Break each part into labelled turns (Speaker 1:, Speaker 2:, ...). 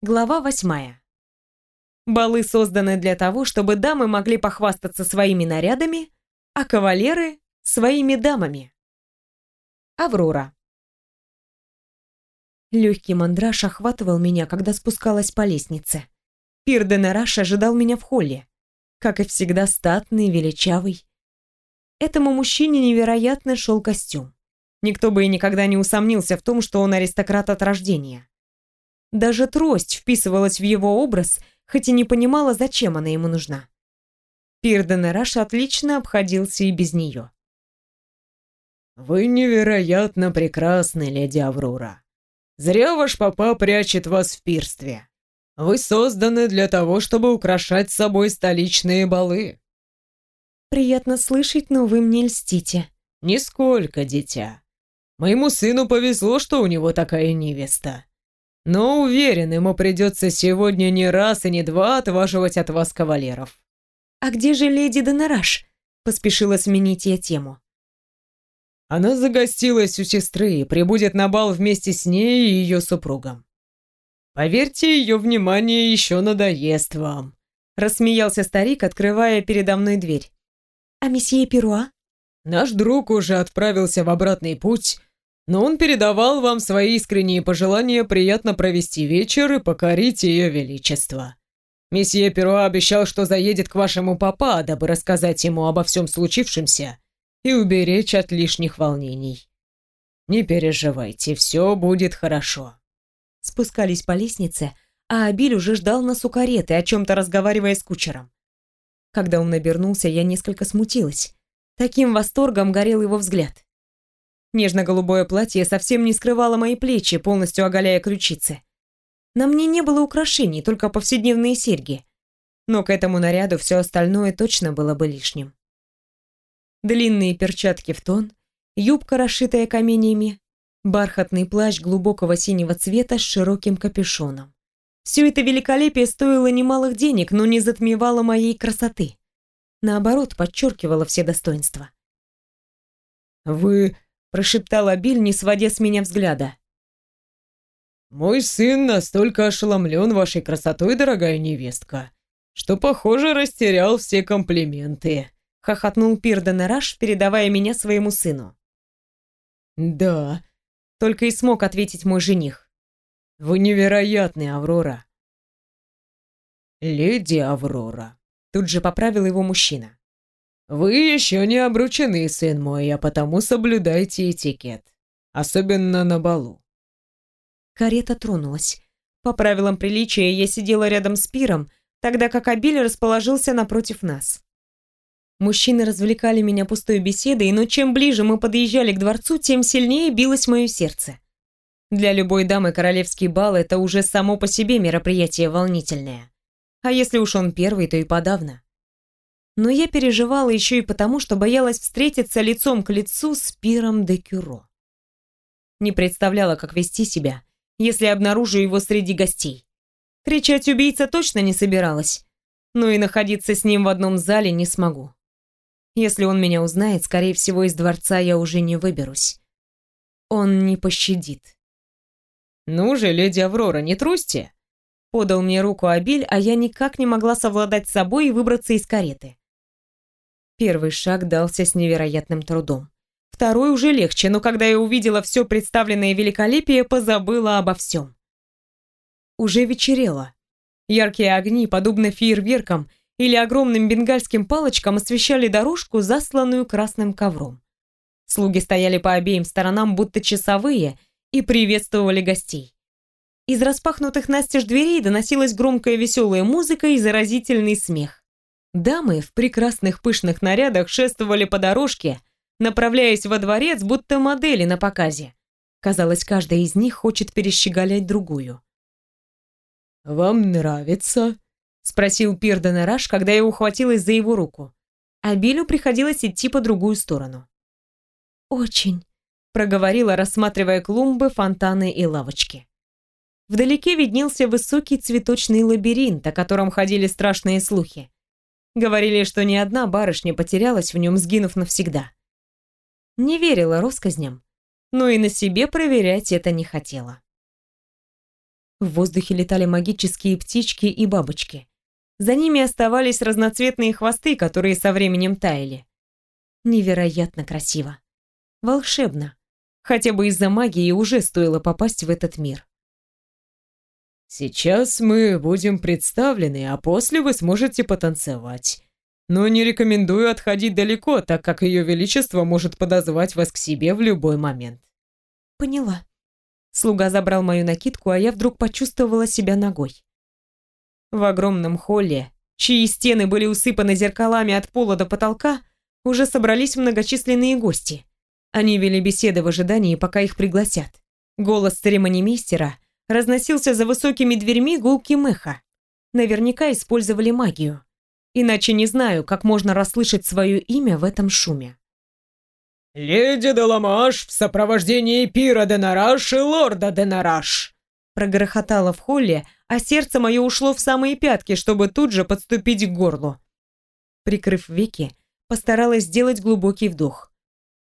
Speaker 1: Глава восьмая. Балы созданы для того, чтобы дамы могли похвастаться своими нарядами, а кавалеры — своими дамами. Аврора. Легкий мандраж охватывал меня, когда спускалась по лестнице. Пир Денераш ожидал меня в холле. Как и всегда, статный, величавый. Этому мужчине невероятно шел костюм. Никто бы и никогда не усомнился в том, что он аристократ от рождения. Даже трость вписывалась в его образ, хоть и не понимала, зачем она ему нужна. Пир Денераш отлично обходился и без нее.
Speaker 2: «Вы невероятно прекрасны, леди Аврора. Зря ваш папа прячет вас в пирстве. Вы созданы для того, чтобы украшать собой столичные балы».
Speaker 1: «Приятно слышать, но вы мне льстите».
Speaker 2: «Нисколько, дитя. Моему сыну повезло, что у него такая невеста. Но уверен, ему придется сегодня не раз и не два отваживать от вас кавалеров.
Speaker 1: «А где же леди Донораш?» — поспешила сменить я тему.
Speaker 2: Она загостилась у сестры и прибудет на бал вместе с ней и ее супругом. Поверьте, ее внимание еще надоест вам.
Speaker 1: Рассмеялся старик, открывая передо мной дверь. А месье Перуа?
Speaker 2: Наш друг уже отправился в обратный путь но он передавал вам свои искренние пожелания приятно провести вечер и покорить ее величество. Месье Перо обещал, что заедет к вашему папа, дабы рассказать ему обо всем случившемся и уберечь от лишних волнений. Не переживайте, все будет хорошо.
Speaker 1: Спускались по лестнице, а Абиль уже ждал нас у кареты, о чем-то разговаривая с кучером. Когда он обернулся, я несколько смутилась. Таким восторгом горел его взгляд. Нежно-голубое платье совсем не скрывало мои плечи, полностью оголяя ключицы. На мне не было украшений, только повседневные серьги. Но к этому наряду все остальное точно было бы лишним. Длинные перчатки в тон, юбка, расшитая каменьями, бархатный плащ глубокого синего цвета с широким капюшоном. Все это великолепие стоило немалых денег, но не затмевало моей красоты. Наоборот, подчеркивало все достоинства.
Speaker 2: «Вы
Speaker 1: прошептала Биль, не сводя с меня взгляда.
Speaker 2: «Мой сын настолько ошеломлен вашей красотой, дорогая невестка, что, похоже, растерял все комплименты», —
Speaker 1: хохотнул Пирден Раш, передавая меня своему сыну.
Speaker 2: «Да», —
Speaker 1: только и смог ответить мой жених.
Speaker 2: «Вы невероятны, Аврора». «Леди Аврора», — тут же поправил его мужчина. «Вы еще не обручены, сын мой, а потому соблюдайте этикет. Особенно на балу».
Speaker 1: Карета тронулась. По правилам приличия я сидела рядом с пиром, тогда как Абиль расположился напротив нас. Мужчины развлекали меня пустой беседой, но чем ближе мы подъезжали к дворцу, тем сильнее билось мое сердце. Для любой дамы королевский бал – это уже само по себе мероприятие волнительное. А если уж он первый, то и подавно но я переживала еще и потому, что боялась встретиться лицом к лицу с Пиром де Кюро. Не представляла, как вести себя, если обнаружу его среди гостей. Кричать убийца точно не собиралась, но и находиться с ним в одном зале не смогу. Если он меня узнает, скорее всего, из дворца я уже не выберусь. Он не пощадит.
Speaker 2: «Ну же, леди Аврора, не трусьте!»
Speaker 1: Подал мне руку Абиль, а я никак не могла совладать с собой и выбраться из кареты. Первый шаг дался с невероятным трудом. Второй уже легче, но когда я увидела все представленное великолепие, позабыла обо всем. Уже вечерело. Яркие огни, подобно фейерверкам или огромным бенгальским палочкам, освещали дорожку, засланную красным ковром. Слуги стояли по обеим сторонам, будто часовые, и приветствовали гостей. Из распахнутых настежь дверей доносилась громкая веселая музыка и заразительный смех. Дамы в прекрасных пышных нарядах шествовали по дорожке, направляясь во дворец, будто модели на показе. Казалось, каждая из них хочет перещеголять другую.
Speaker 2: «Вам нравится?» — спросил Пирден Раш, когда я ухватилась за его руку. А Билю приходилось идти по другую сторону.
Speaker 1: «Очень», — проговорила, рассматривая клумбы, фонтаны и лавочки. Вдалеке виднелся высокий цветочный лабиринт, о котором ходили страшные слухи. Говорили, что ни одна барышня потерялась в нем, сгинув навсегда. Не верила россказням, но и на себе проверять это не хотела. В воздухе летали магические птички и бабочки. За ними оставались разноцветные хвосты, которые со временем таяли. Невероятно красиво. Волшебно. Хотя бы из-за магии уже стоило попасть в этот мир.
Speaker 2: «Сейчас мы будем представлены, а после вы сможете потанцевать. Но не рекомендую отходить далеко, так как Ее Величество может подозвать вас к себе в любой момент».
Speaker 1: «Поняла». Слуга забрал мою накидку, а я вдруг почувствовала себя ногой. В огромном холле, чьи стены были усыпаны зеркалами от пола до потолка, уже собрались многочисленные гости. Они вели беседы в ожидании, пока их пригласят. Голос церемонимейстера разносился за высокими дверьми гулким эхо. Наверняка использовали магию. Иначе не знаю, как можно расслышать свое имя в этом шуме.
Speaker 2: «Леди Деламаш в сопровождении Пира Денараш и Лорда Денараш!»
Speaker 1: Прогрохотало в холле, а сердце мое ушло в самые пятки, чтобы тут же подступить к горлу. Прикрыв веки, постаралась сделать глубокий вдох.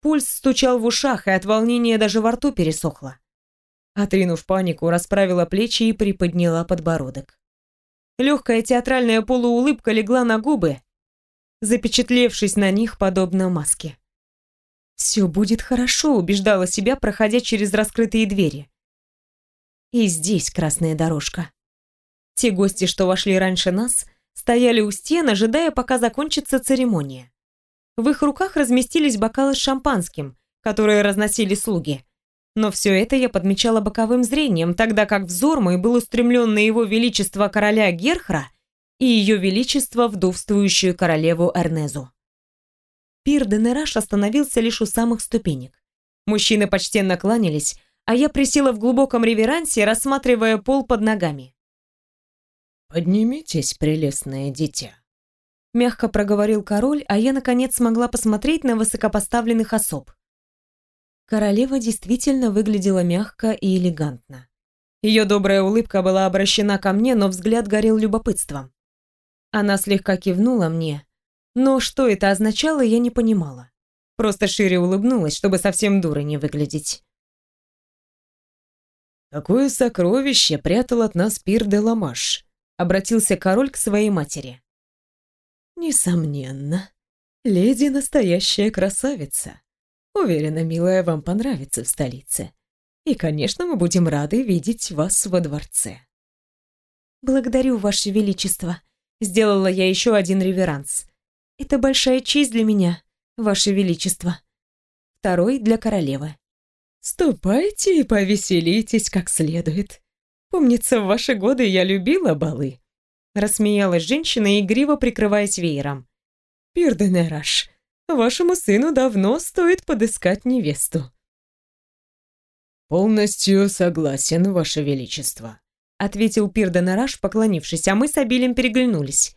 Speaker 1: Пульс стучал в ушах, и от волнения даже во рту пересохло. Отринув панику, расправила плечи и приподняла подбородок. Легкая театральная полуулыбка легла на губы, запечатлевшись на них подобно маске. «Все будет хорошо», — убеждала себя, проходя через раскрытые двери. И здесь красная дорожка. Те гости, что вошли раньше нас, стояли у стен, ожидая, пока закончится церемония. В их руках разместились бокалы с шампанским, которые разносили слуги. Но все это я подмечала боковым зрением, тогда как взор мой был устремлен на его величество короля Герхра и ее величество вдовствующую королеву Эрнезу. Пир Денераш остановился лишь у самых ступенек. Мужчины почтенно кланялись, а я присела в глубоком реверансе, рассматривая пол под ногами.
Speaker 2: «Поднимитесь, прелестное дитя», —
Speaker 1: мягко проговорил король, а я, наконец, смогла посмотреть на высокопоставленных особ. Королева действительно выглядела мягко и элегантно. Ее добрая улыбка была обращена ко мне, но взгляд горел любопытством. Она слегка кивнула мне, но что это означало, я не понимала. Просто шире улыбнулась, чтобы совсем дурой не выглядеть.
Speaker 2: «Какое сокровище прятал от нас пир де Ламаш?» — обратился король к своей матери.
Speaker 3: «Несомненно, леди настоящая красавица», Уверена, милая, вам понравится в столице. И, конечно, мы будем рады видеть вас во дворце.
Speaker 1: Благодарю, Ваше Величество. Сделала я еще один реверанс. Это большая честь для меня, Ваше Величество. Второй для королевы.
Speaker 3: Ступайте и повеселитесь как следует. Помнится, в ваши годы я любила балы.
Speaker 1: Рассмеялась женщина, игриво прикрываясь веером.
Speaker 3: Пирденераш, Вашему сыну давно стоит подыскать невесту».
Speaker 2: «Полностью согласен, Ваше Величество», —
Speaker 1: ответил Пирдонараш, поклонившись, а мы с Абилем переглянулись.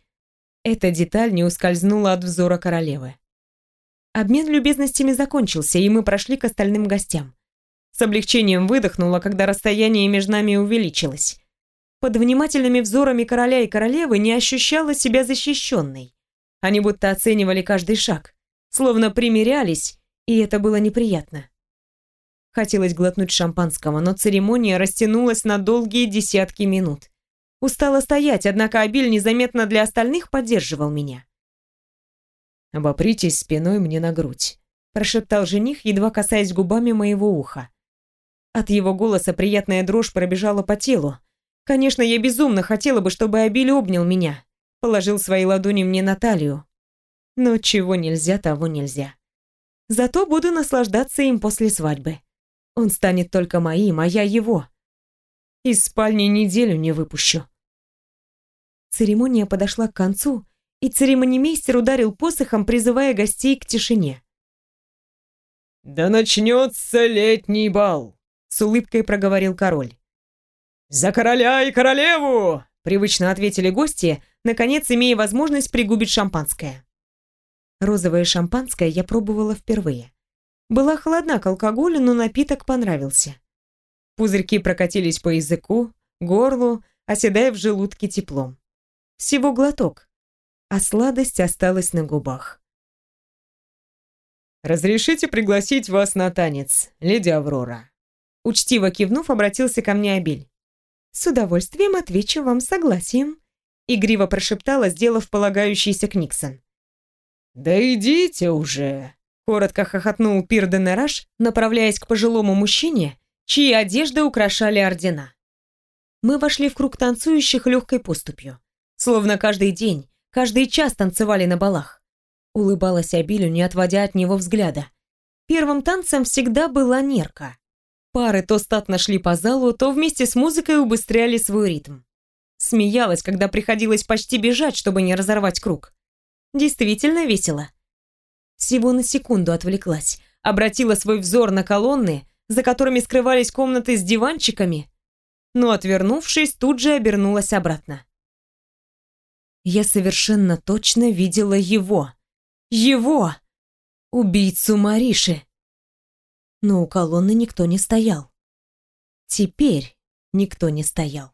Speaker 1: Эта деталь не ускользнула от взора королевы. Обмен любезностями закончился, и мы прошли к остальным гостям. С облегчением выдохнула, когда расстояние между нами увеличилось. Под внимательными взорами короля и королевы не ощущала себя защищенной. Они будто оценивали каждый шаг словно примирялись, и это было неприятно. Хотелось глотнуть шампанского, но церемония растянулась на долгие десятки минут. Устала стоять, однако Абиль незаметно для остальных поддерживал меня.
Speaker 2: «Обопритесь спиной мне на грудь», – прошептал жених, едва касаясь губами моего уха.
Speaker 1: От его голоса приятная дрожь пробежала по телу. Конечно, я безумно хотела бы, чтобы Абиль обнял меня, положил свои ладони мне на талию, но чего нельзя, того нельзя. Зато буду наслаждаться им после свадьбы. Он станет только моим, а я его. Из спальни неделю не выпущу. Церемония подошла к концу, и церемонимейстер ударил посохом, призывая гостей к тишине.
Speaker 2: «Да начнется летний бал!»
Speaker 1: — с улыбкой проговорил король.
Speaker 2: «За короля и королеву!»
Speaker 1: — привычно ответили гости, наконец имея возможность пригубить шампанское. Розовое шампанское я пробовала впервые. Была холодна к алкоголю, но напиток понравился. Пузырьки прокатились по языку, горлу, оседая в желудке теплом. Всего глоток, а сладость осталась на губах.
Speaker 2: «Разрешите пригласить вас на танец, леди Аврора?»
Speaker 1: Учтиво кивнув, обратился ко мне Абель. С удовольствием отвечу вам согласием, игриво прошептала, сделав полагающийся Книксон.
Speaker 2: Да идите уже,
Speaker 1: коротко хохотнул Пир Денераш, направляясь к пожилому мужчине, чьи одежды украшали ордена. Мы вошли в круг танцующих легкой поступью, словно каждый день, каждый час танцевали на балах. Улыбалась Абилю, не отводя от него взгляда. Первым танцем всегда была нерка. Пары то статно шли по залу, то вместе с музыкой убыстряли свой ритм. Смеялась, когда приходилось почти бежать, чтобы не разорвать круг. Действительно весело. Всего на секунду отвлеклась, обратила свой взор на колонны, за которыми скрывались комнаты с диванчиками, но, отвернувшись, тут же обернулась обратно. Я совершенно точно видела его. Его! Убийцу Мариши! но у колонны никто не стоял. Теперь никто не стоял.